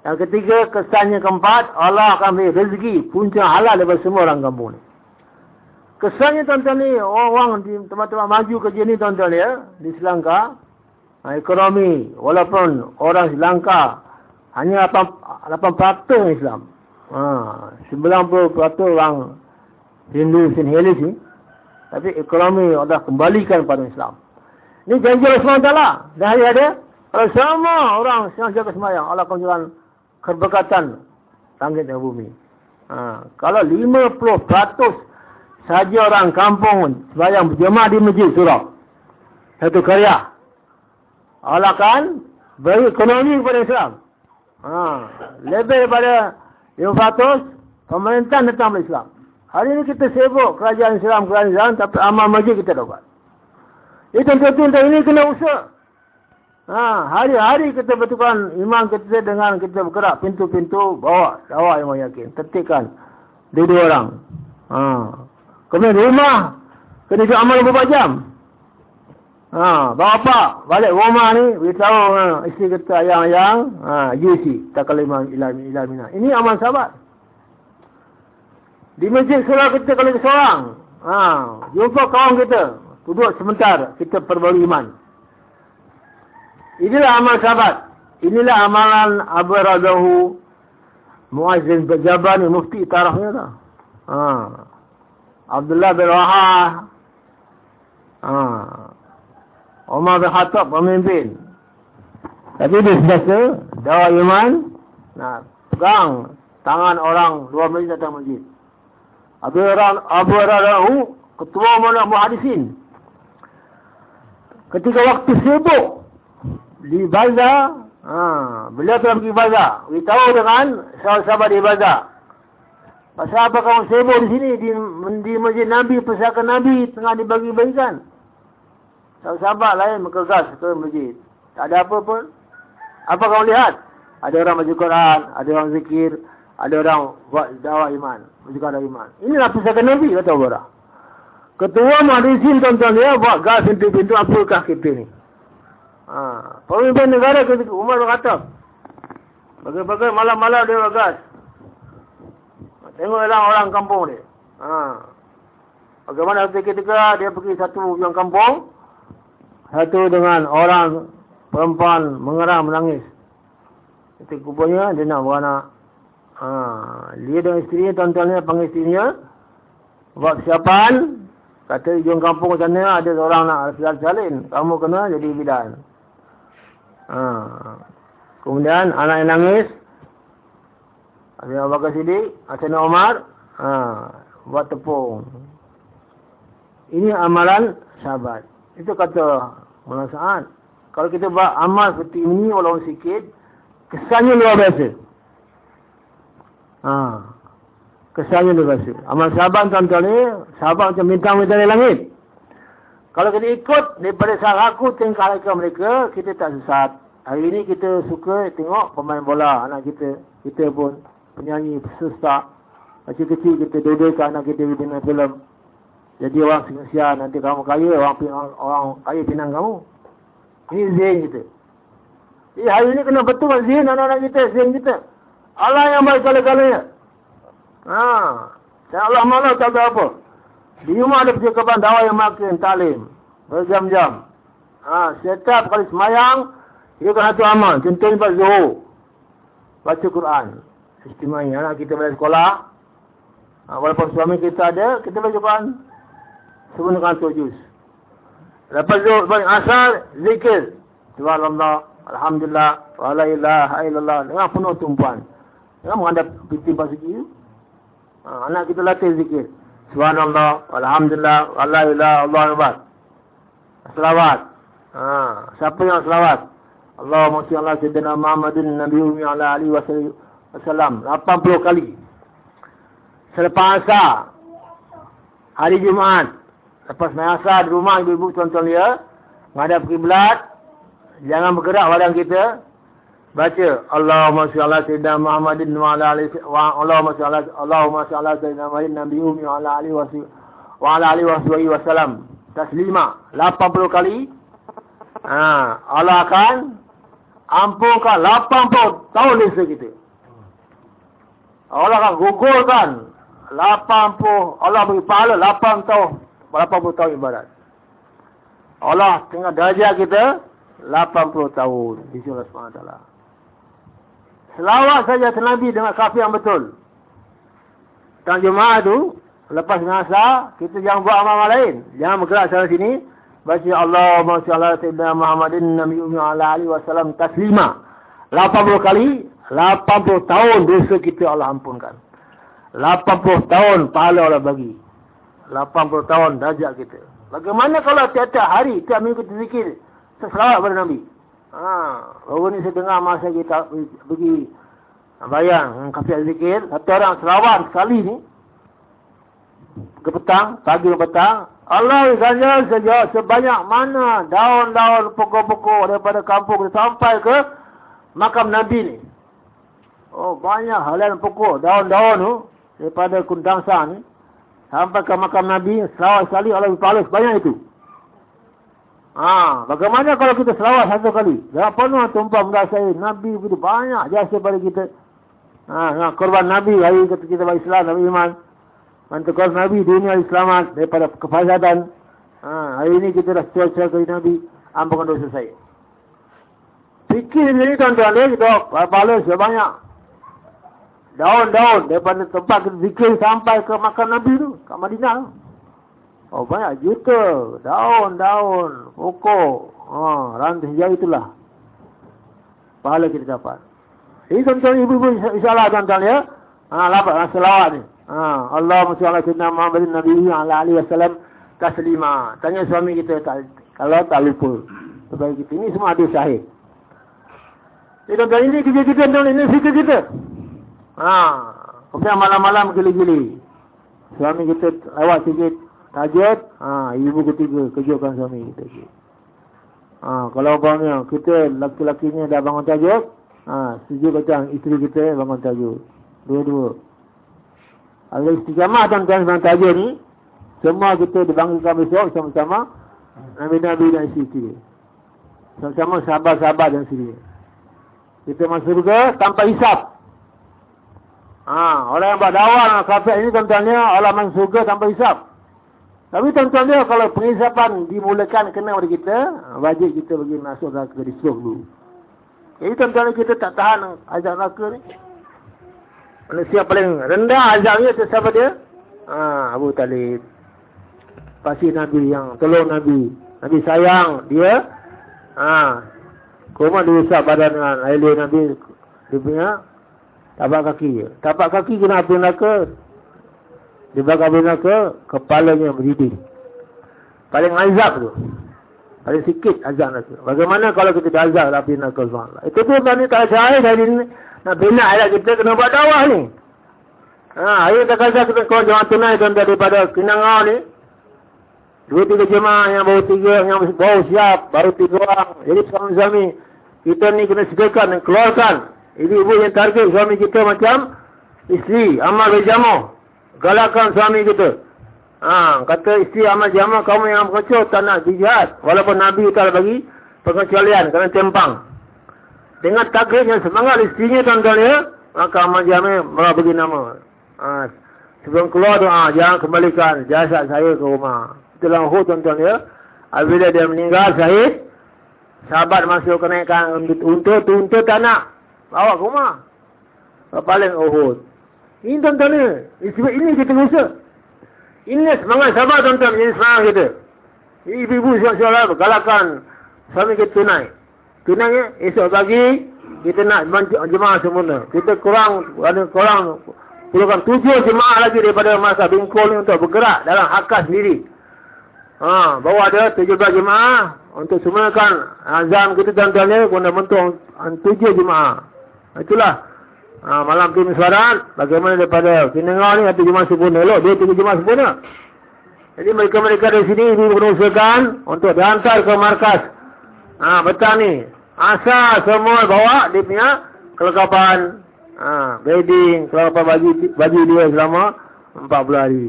Yang ketiga, kesannya keempat, Allah akan beri rezeki, punca halal daripada semua orang kampung ni. Kesannya tuan-tuan ni, orang di tempat-tempat maju kerja ni tuan-tuan ya, di Sri Lanka, ha, ekonomi, walaupun orang Sri Lanka hanya 8%, 8% Islam. Ha, 90% orang Hindu Sinhelis ni, tapi ekonomi adalah kembalikan pada Islam. Ini janji Allah SWT. Dan hari ada, kalau semua orang yang jaga semayang, Allah akan jalan keberkatan langit dan bumi. Ha, kalau 50% saja orang kampung sembahyang berjemaah di masjid surau. Satu karya. Allah kan beri ekonomi kepada Islam. Ha, lebih daripada 500 pemerintah datang dari Islam. Hari ini kita sibuk kerajaan Islam, kerajaan Islam, tapi amal masjid kita dapat. Itu tentu ini kena usaha. Ha, hari-hari kita betulkan iman kita dengan kita bergerak pintu-pintu bawa bawa yang yakin. Tertikkan dua-dua orang. Ha. Kemudian rumah. Kena ikut amal 24 jam. Ha, bapa balik rumah ni beritahu ha, isteri kata ayang-ayang ha, UC tak kalau imam ilah, ilah mina. Ini amal sahabat. Di masjid surah kita kalau seorang. Ha, jumpa kawan kita. Duduk sebentar. Kita perbaru iman. Inilah amal sahabat. Inilah amalan Abu Radahu Muazzin Bajabani Mufti tarahnya tak. Ha. Abdullah bin Wahah. Ha. Umar bin Khattab pemimpin. Tapi dia sentiasa dawa iman. Nah, pegang tangan orang dua masjid datang masjid. Abu Abu Rarahu ketua mana muhadisin. Ketika waktu sibuk di bazar, ha, beliau telah pergi bazar. Beritahu dengan sahabat-sahabat di bazar. Pasal apa kamu sibuk di sini di, di masjid Nabi, pesaka Nabi tengah dibagi-bagikan. Sahabat-sahabat lain berkegas ke masjid. Tak ada apa pun. Apa kamu lihat? Ada orang baca Quran, ada orang zikir, ada orang buat dakwah iman, baca iman. Inilah pesaka Nabi kata orang. Ketua Mahdisin tuan-tuan dia buat gas pintu-pintu apakah kita ni? Ha. Pemimpin negara Umar berkata, bagai-bagai malam-malam dia buat gas. Tengoklah orang kampung dia. Ha. Bagaimana ketika dia pergi satu yang kampung. Satu dengan orang perempuan mengeram menangis. Itu kupanya dia nak beranak. Ha. Dia dengan isterinya, tuan-tuannya panggil isterinya. Buat persiapan. Kata ujung kampung sana ada seorang nak salin. Kamu kena jadi bidan. Ha. Kemudian anak yang nangis. Ada Abu Bakar Siddiq, Hasan Umar, ha, buat tepung. Ini amalan sahabat. Itu kata Mullah Sa'ad. Kalau kita buat amal seperti ini walaupun sikit, kesannya luar biasa. Ha. Kesannya luar biasa. Amal sahabat tuan-tuan ni, sahabat macam bintang-bintang di langit. Kalau kita ikut daripada aku tingkah mereka, kita tak sesat. Hari ini kita suka tengok pemain bola anak kita. Kita pun penyanyi peserta kecil-kecil kita dudukkan anak kita di film jadi orang sia nanti kamu kaya orang orang kaya pinang kamu ini zain kita Eh, hari ni kena betul zin anak-anak kita, zin kita. Allah yang baik kala-kalanya. Ha. Saya Allah malah tak ada apa. Di rumah ada percakapan dakwah yang makin talim. Berjam-jam. Ha. Setiap kali semayang, dia kan satu amal. Contohnya pada Zuhur. Baca Quran. Istimai anak kita balik sekolah. Ha. Walaupun suami kita ada, kita baca Quran. Sebelum kantor juz. Lepas Zuhur, asal, zikir. Subhanallah. Alhamdulillah. Wa la ilaha illallah. Dengan penuh tumpuan. Dengan menghadap piti pasuki. Ha, anak kita latih zikir. Subhanallah. Alhamdulillah. Wa la ilaha Allah Akbar. Selawat. Ha, siapa yang selawat? Allahumma salli ala sayyidina Muhammadin nabiyyi wa ala alihi wasallam 80 kali. Selepas asar hari Jumaat lepas main asar di rumah ibu-ibu tuan-tuan dia menghadap kiblat Jangan bergerak badan kita. Baca Allahumma shalli ala sayyidina Muhammadin wa ala alihi wa Allahumma shalli Allahumma shalli ala sayyidina Muhammadin nabiyyi wa ala alihi wa ala alihi wasallam. Taslima 80 kali. Ha, Allah akan ampunkan 80 tahun dosa kita. Allah akan gugurkan 80 Allah beri pahala 8 tahun 80 tahun ibadat. Allah tengah darjah kita 80 tahun di Allah SWT. Selawat saja Nabi dengan kafi yang betul. Dan jemaah itu, lepas ngasa, kita jangan buat amal-amal lain. Jangan bergerak sana sini. Baca Allahumma sallallahu alaihi wa Muhammadin Nabi ala alihi wasallam taslima. 80 kali, 80 tahun dosa kita Allah ampunkan. 80 tahun pahala Allah bagi. 80 tahun darjat kita. Bagaimana kalau tiap-tiap hari, tiap minggu kita zikir, Selawat pada Nabi. Ha, baru ni saya dengar masa kita pergi bayang kafiat zikir, satu orang selawat sekali ni ke petang, pagi ke petang, Allah saja saja sebanyak mana daun-daun pokok-pokok daripada kampung sampai ke makam Nabi ni. Oh, banyak halaman pokok, daun-daun tu daripada kundangsa ni sampai ke makam Nabi, selawat sekali Allah berpahala sebanyak itu. Ha, bagaimana kalau kita selawat satu kali? Jangan penuh tumpah merasai Nabi begitu banyak jasa pada kita. Ha, korban Nabi hari kita kita Islam, Nabi iman. Korban Nabi dunia Islamat daripada kefasadan. Ha, hari ini kita dah sesuai ke Nabi. Ampunkan dosa saya. Fikir ini tuan-tuan dia, kita pahala sebanyak. Daun-daun daripada tempat kita zikir sampai ke makam Nabi tu. Kat Madinah tu. Oh banyak juta daun-daun pokok. Ha, ranting jauh itulah. Pahala kita dapat. Ini tuan-tuan ibu-ibu insyaAllah tuan-tuan ya. Ha, lapat lah selawat ni. Ha, Allah SWT Sayyidina Muhammad Nabi ala alihi wasallam taslima. Tanya suami kita kalau tak lupa. Supaya kita. Ini semua ada syahid. Jadi tuan-tuan ini kerja kita ini fikir kita. Ha, kemudian malam-malam gili-gili. Suami kita lewat sikit Tajud, ha, ibu ketiga kejutkan suami kita. Ha, kalau abangnya, kita laki-lakinya dah bangun tajud, ha, sejak petang isteri kita bangun tajud. Dua-dua. Ada istiqamah tuan-tuan bangun tajud ni, semua kita dibangunkan besok sama-sama, Nabi-Nabi dan isteri Sama-sama sahabat-sahabat dan isteri Kita masuk surga tanpa hisap. Ha, orang yang buat dakwah kafir ini tuan-tuannya, Allah masuk surga tanpa hisap. Tapi tuan-tuan dia kalau pengisapan dimulakan kena pada kita, wajib kita bagi masuk neraka di dulu. Jadi tuan-tuan kita tak tahan azab neraka ni. Manusia paling rendah azabnya tu siapa dia? Ha, Abu Talib. Pasti Nabi yang tolong Nabi. Nabi sayang dia. Ha, Koma dia usap badan dengan air Nabi. Dia punya tapak kaki. Tapak kaki kena api neraka. Dia bakar bina ke kepalanya berdiri. Paling azab tu. Paling sikit azab tu. Bagaimana kalau kita dah azab lah bina ke Allah. Itu tu tadi tak ada air hari ni. Nak bina ayat kita kena buat dakwah ni. Ha, air tak kata kita kau jangan tunai tuan daripada kinangau ni. Dua tiga jemaah yang baru tiga, yang baru siap, baru tiga orang. Jadi suami-suami, kita ni kena segakan dan keluarkan. Ini ibu yang target suami kita macam isteri, amal berjamuh galakkan suami kita. Ha, kata isteri amal jamaah kamu yang kecoh tak nak jihad. Walaupun Nabi tak bagi pengecualian kerana tempang. dengan takdirnya semangat istrinya tuan-tuan ya, maka amal jami malah bagi nama. Ha, sebelum keluar doa, jangan kembalikan jasad saya ke rumah. Itulah hud tuan-tuan ya. Apabila dia meninggal sahih, sahabat masuk kenaikan untuk untuk untuk tanah bawa ke rumah. Paling Uhud. Ini tuan-tuan ya. Ini kita usaha. Ini semangat sahabat tuan-tuan. Ini semangat kita. Ibu-ibu siap-siap galakan suami kita tunai. Tunainya esok pagi kita nak jemaah sempurna. Kita kurang ada kurang perlukan tujuh jemaah lagi daripada masa bingkul ni untuk bergerak dalam hakah sendiri. Ha, bawa ada tujuh belas jemaah untuk sempurnakan azam kita tuan-tuan ni guna bentuk tujuh jemaah. Itulah ha, malam tu mesyuarat bagaimana daripada Kinengah ni ada jemaah sempurna. Elok dia tujuh jemaah sempurna. Jadi mereka-mereka dari sini ibu berusahakan untuk dihantar ke markas. Ha, betul ni. Asal semua bawa dia punya kelengkapan. Ha, bedding, kelengkapan baju, baju dia selama 40 hari.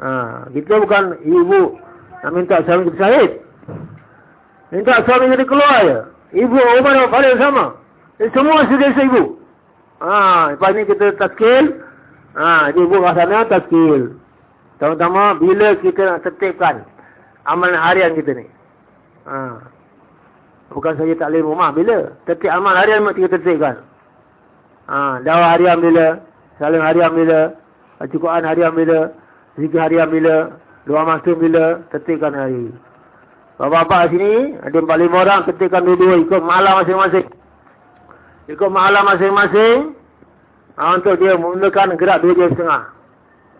Ha, kita bukan ibu nak minta suami kita syahid. Minta suami kita keluar je. Ibu nak balik sama. Ini semua sudah ibu. Ha, lepas ni kita taskil. Ha, ibu kat sana taskil. Terutama bila kita nak tertibkan amalan harian kita ni. Ha. Bukan saja taklim rumah. Bila? Tertib amalan harian kita tertibkan. Ha. Dawa harian bila? Saling harian bila? Cukupan harian bila? Zikir harian bila? Dua masa bila? Tertibkan hari. Bapak-bapak sini, ada empat lima orang tertibkan dua-dua ikut malam masing-masing. Ikut malam masing-masing. Ha, untuk dia memulakan gerak dua jam setengah.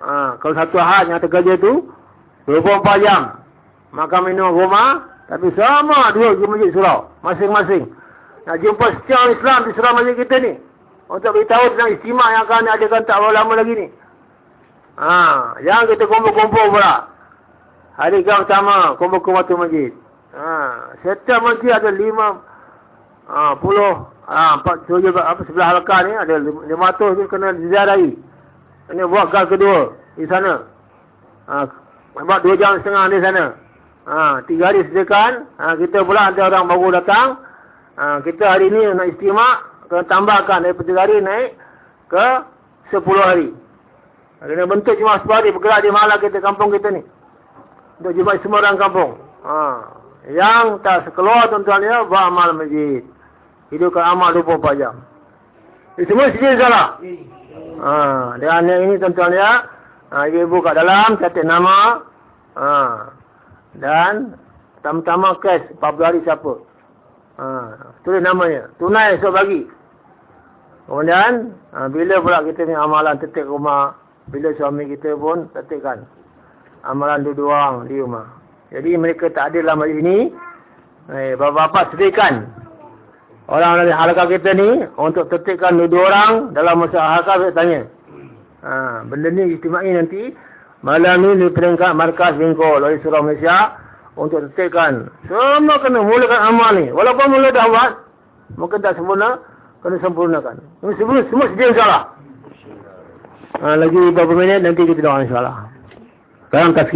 Ha, kalau satu ahad yang terkerja tu 24 jam. Makan minum rumah. Tapi sama dua di masjid surau. Masing-masing. Nak jumpa secara Islam di surau masjid kita ni. Untuk beritahu tentang istimewa yang akan adakan tak lama lagi ni. Ha, yang kita kumpul-kumpul pula. Hari ke pertama kumpul-kumpul tu masjid. Ha, setiap masjid ada lima ha, puluh ha, empat, tujuh, apa, sebelah halakah ni ada lima ratus kena diziarahi ini buat kal kedua di sana. Ha, buat dua jam setengah di sana. Ha, tiga hari sediakan. Ha, kita pula ada orang baru datang. Ha, kita hari ini nak istimak. Kena tambahkan dari tiga hari naik ke sepuluh hari. Ha, kena bentuk cuma sepuluh hari. Bergerak di malam kita, kampung kita ni. Untuk jumpa semua orang kampung. Ha, yang tak sekeluar tuan-tuan ya, buat masjid. Hidupkan amal 24 jam. Ini semua sijil salah. Ha, dan yang ini tuan-tuan ya. Ha, ibu kat dalam catat nama. Ha, dan tama-tama kes 40 hari siapa. Ha, tulis namanya. Tunai esok bagi. Kemudian ha, bila pula kita ni amalan tetik rumah. Bila suami kita pun tetikkan. Amalan dua orang di rumah. Jadi mereka tak ada dalam majlis ini. Eh, Bapak-bapak sediakan. Orang dari halakah kita ni untuk tertibkan dua orang dalam masa halakah saya tanya. Ha, benda ni istimai nanti malam ni di peringkat markas Bingkol oleh Surah Malaysia untuk tertibkan. Semua kena mulakan amal ni. Walaupun mula dah buat, mungkin tak sempurna, kena sempurnakan. Ini semua, semua sedia insyaAllah. Ha, lagi beberapa minit nanti kita doa insyaAllah. Sekarang tak.